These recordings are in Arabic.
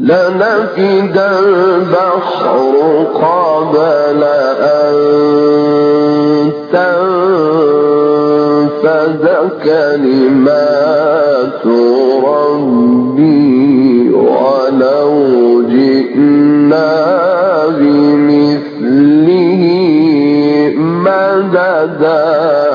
لنفد البحر قبل أن تنفذ كلمات ربي ولو جئنا بمثله مددا.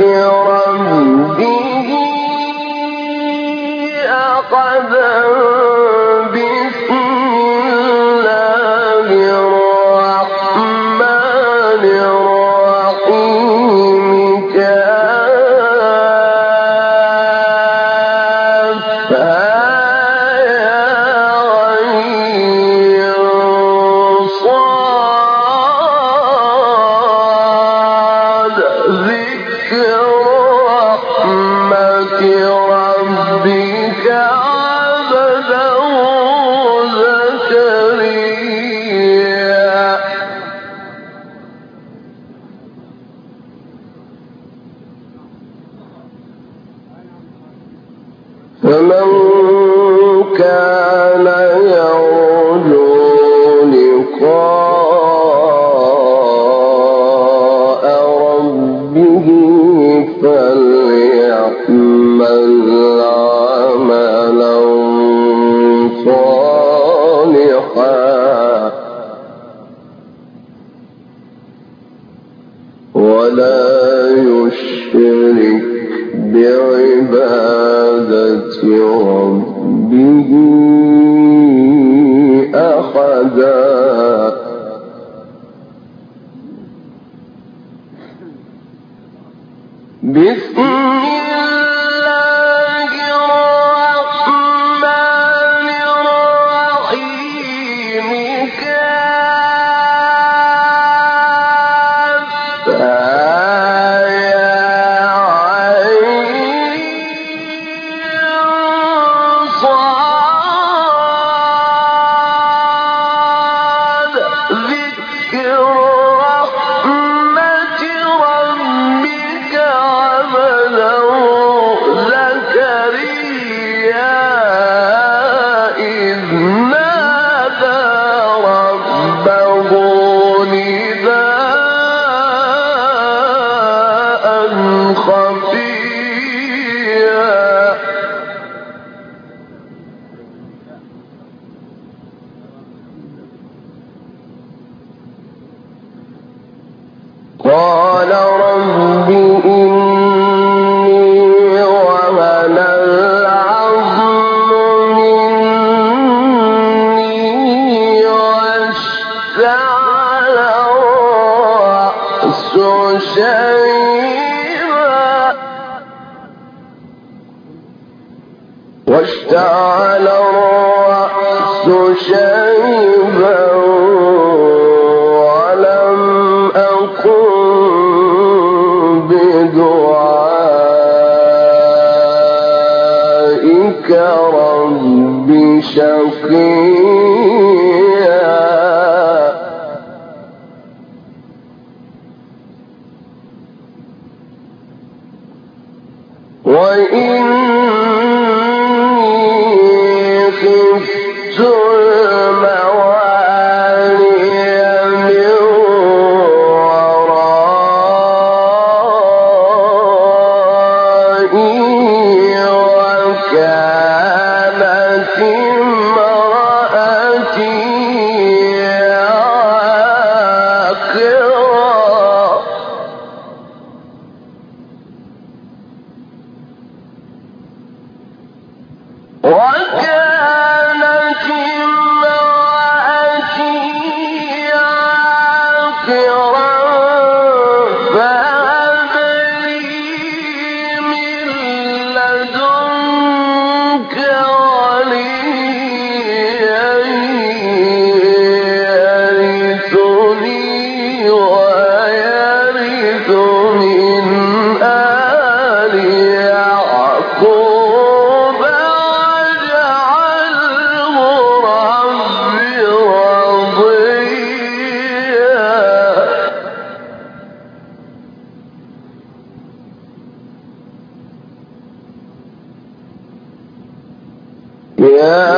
بعبادة ربه أحدا شقيق يا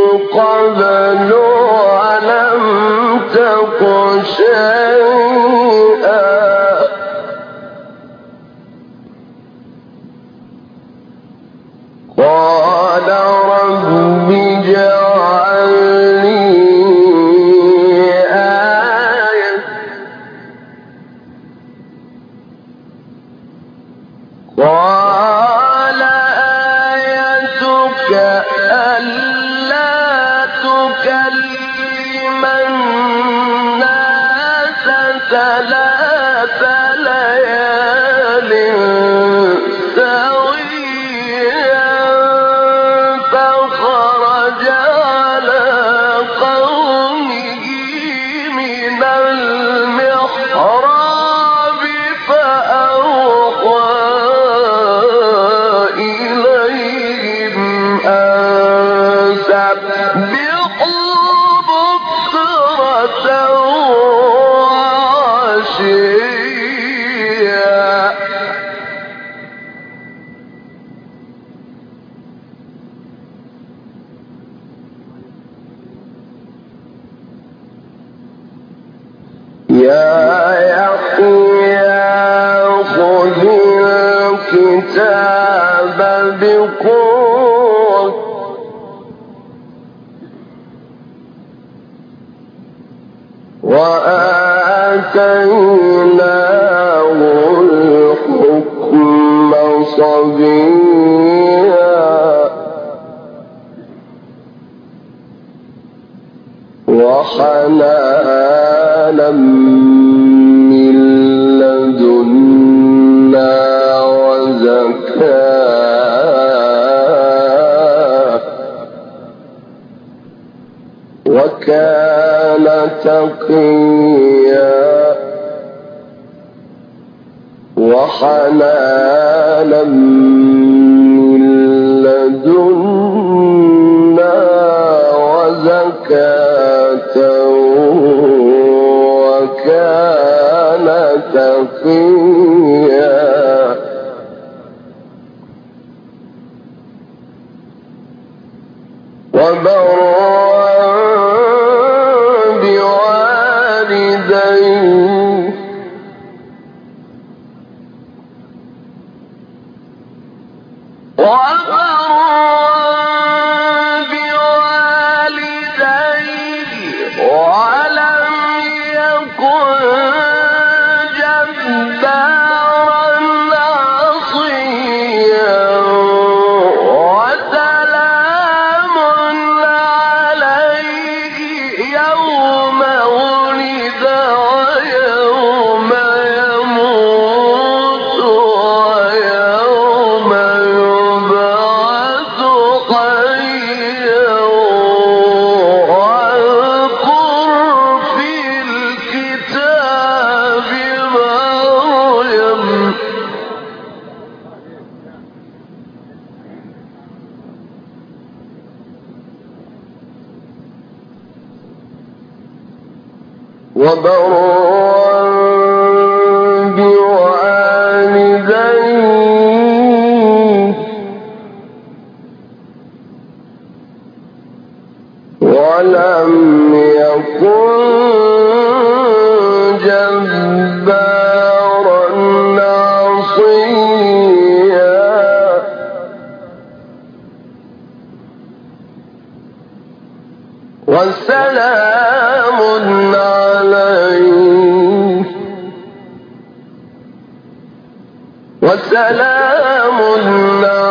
قبل ولم شيئا. قال وعشيا يا يحيى خذ الكتاب بقوة. الحكم صبيا. وحنانا من لدنا وكان تقيا وحنانا من لدنا وزكاة وكان تقيا. وسلام عليه وسلام عليه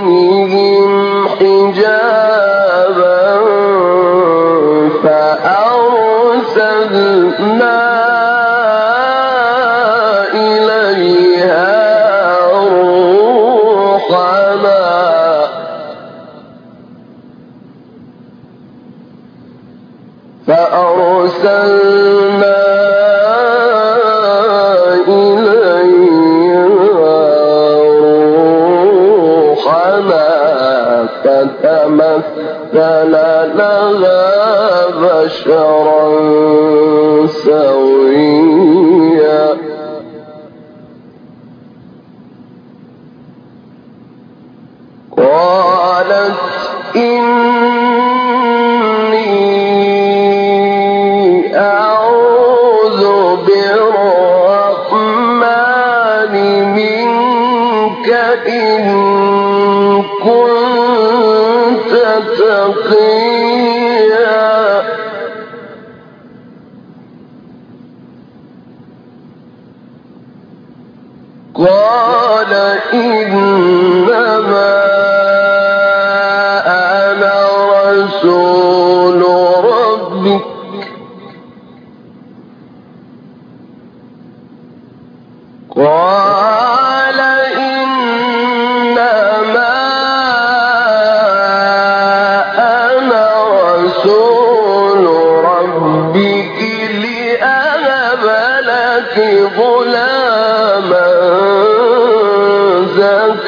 دونهم حجاب لنرى بشرا سويا. قالت إني أعوذ بالرحمن منك إن كنت Okay.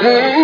Yeah.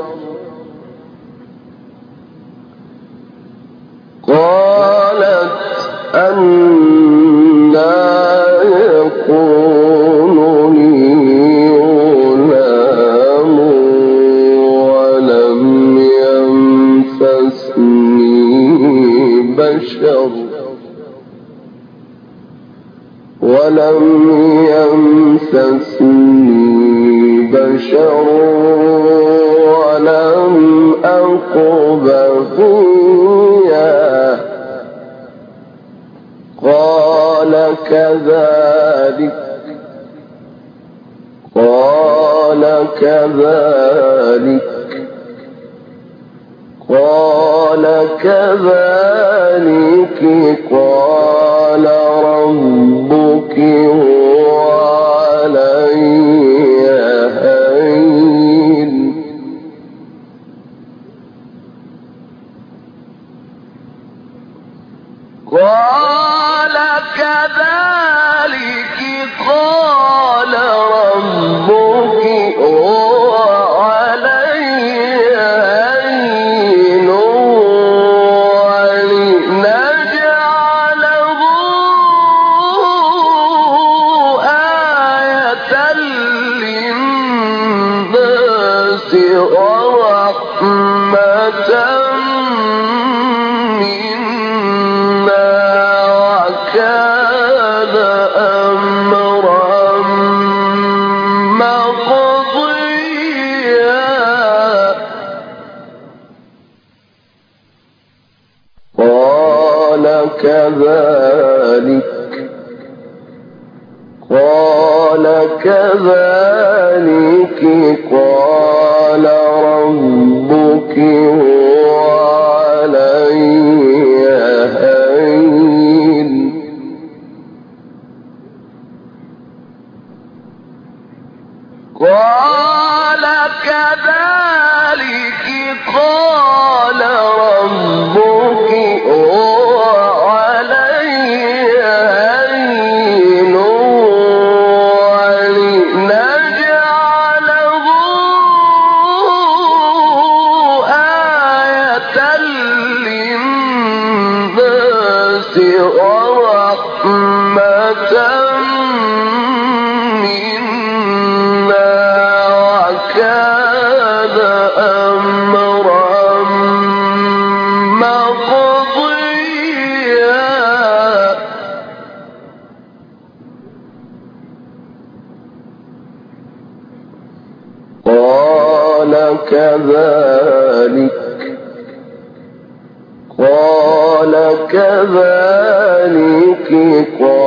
هكذا كذلك قال ربك هو علي قال كذلك قال كذلك قال كذلك. قال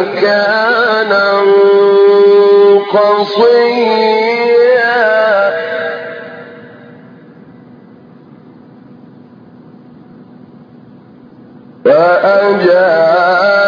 مكانا قصيا. فأجاب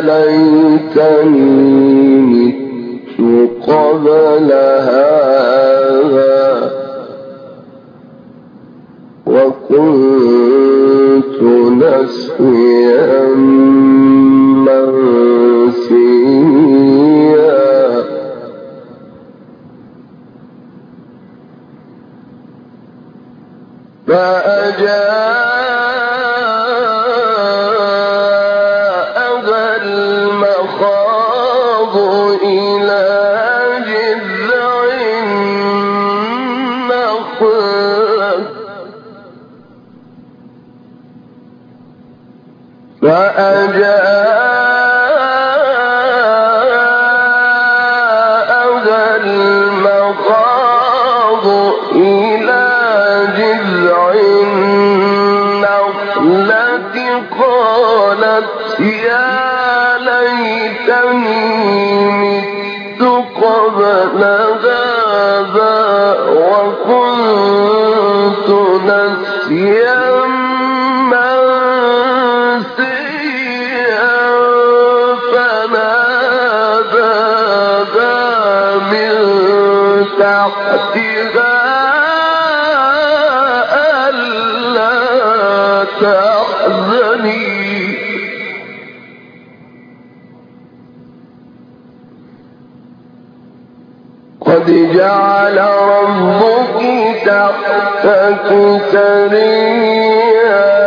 ليتني مت قبل هذا وكنت نسيا قالت يا ليتني مت قبل هذا وكنت نسيا تحتها ألا تعلم جعل ربك تحتك سريا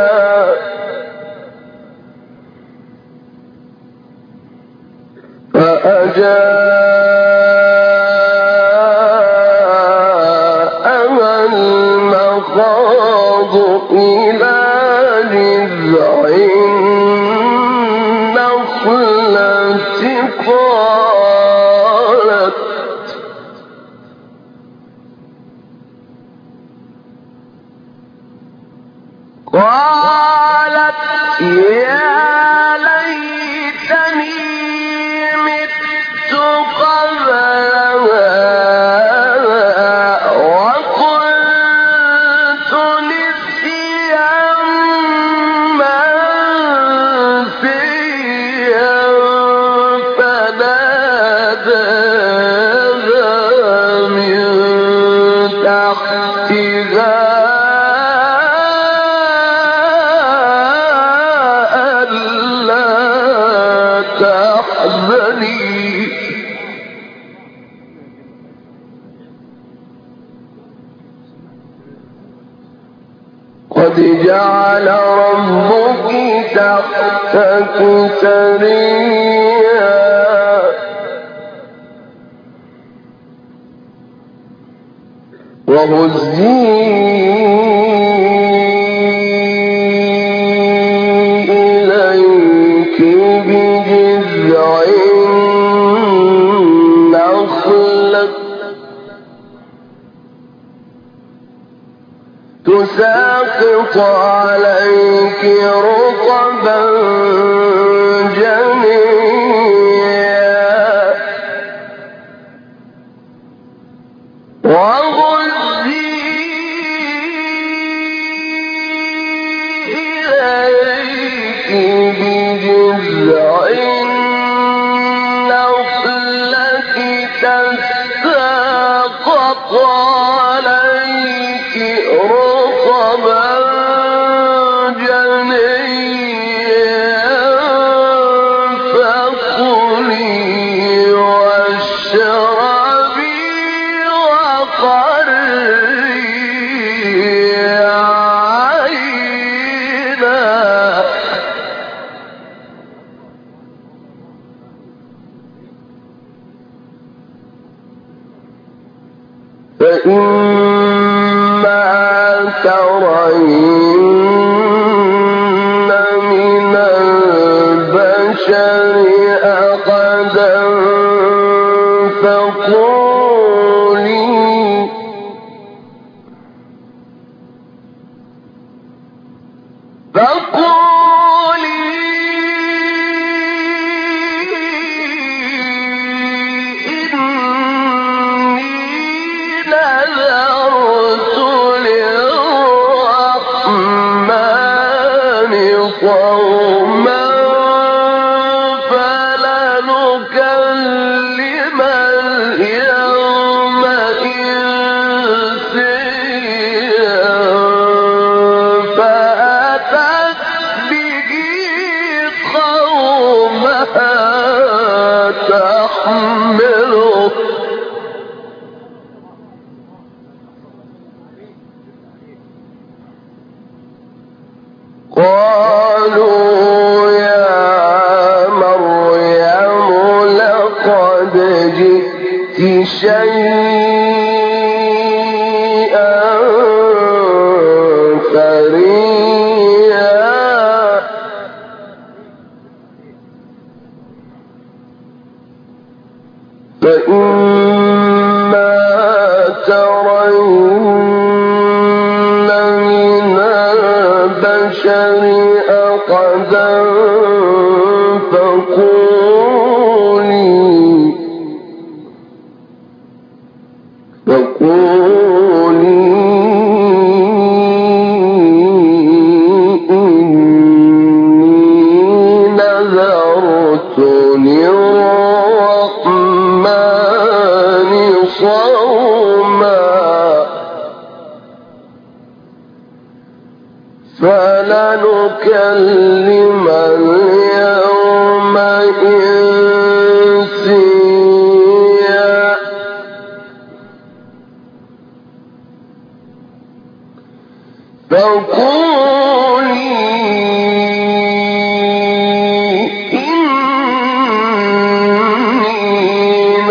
وهزي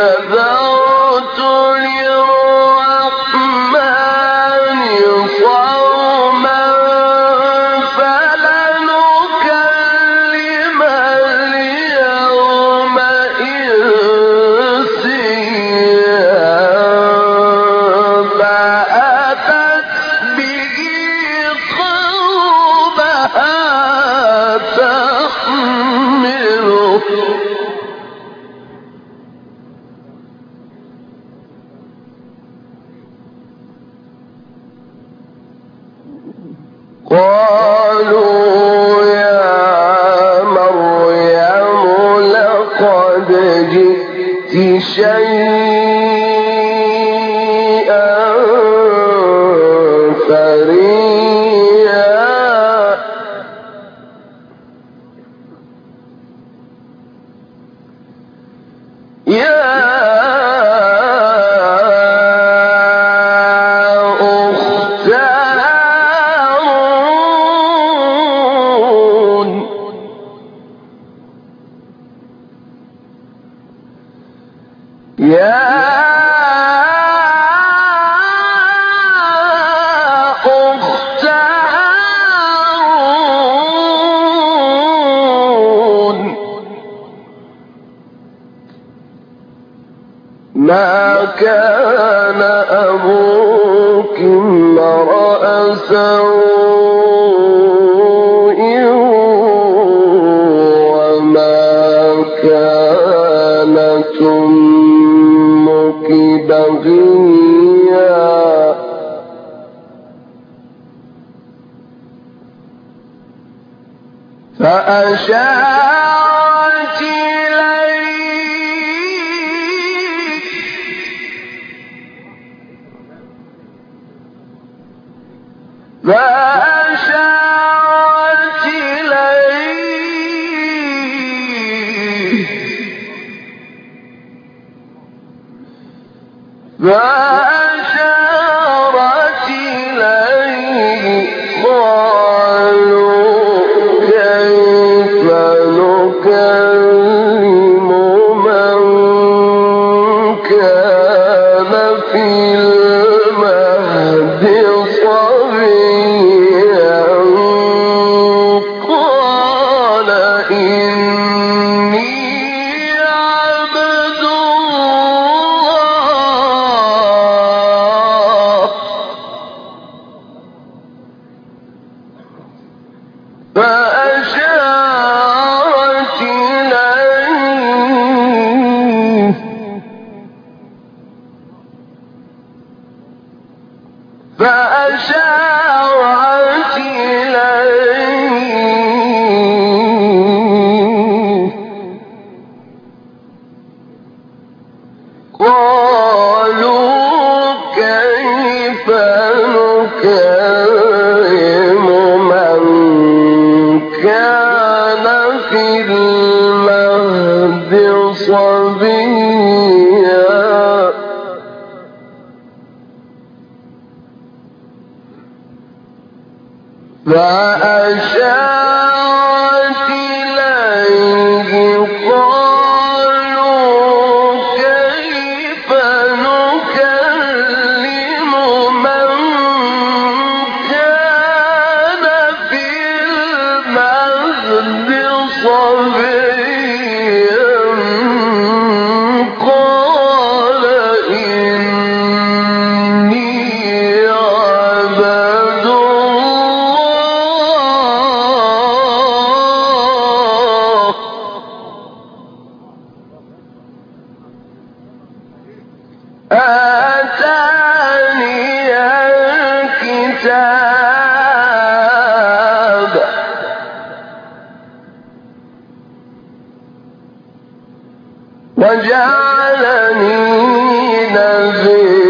نذر ما كان أبوك امرأ سوء وما كانت أمك بغيا. فأشار وجعلني نبيا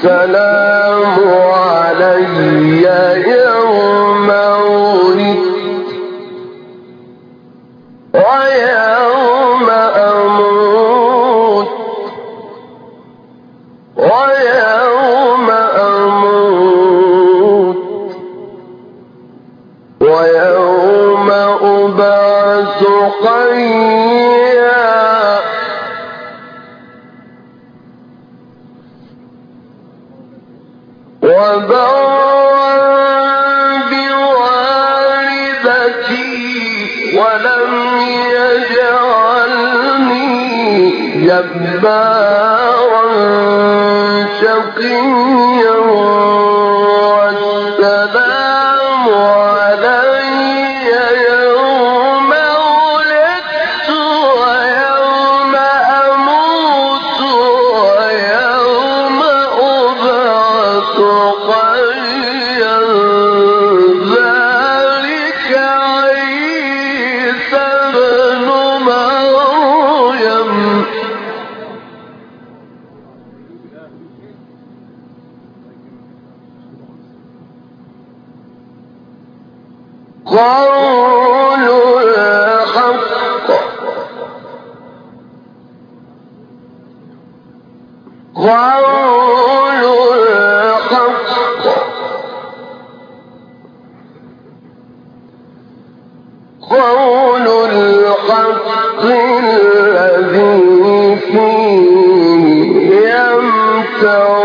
والسلام جبارا so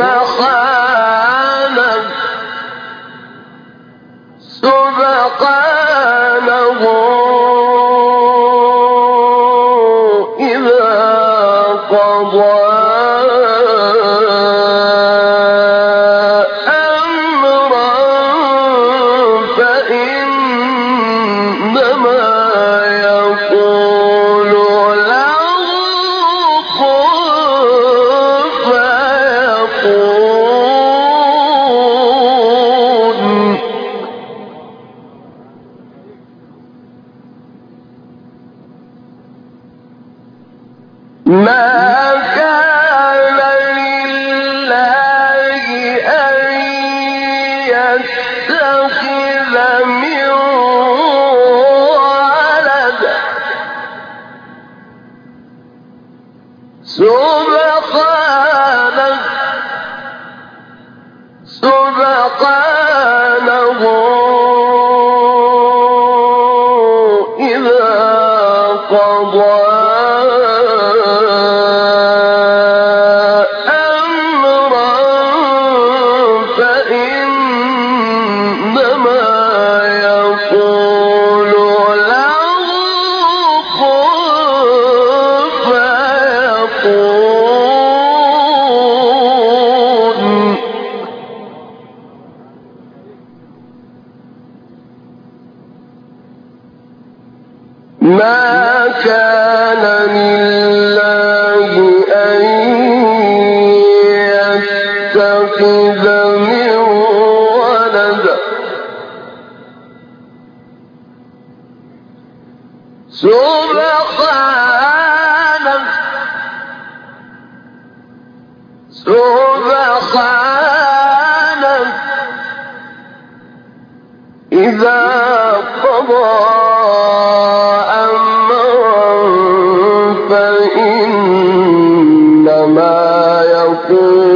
وخير لمن فيكون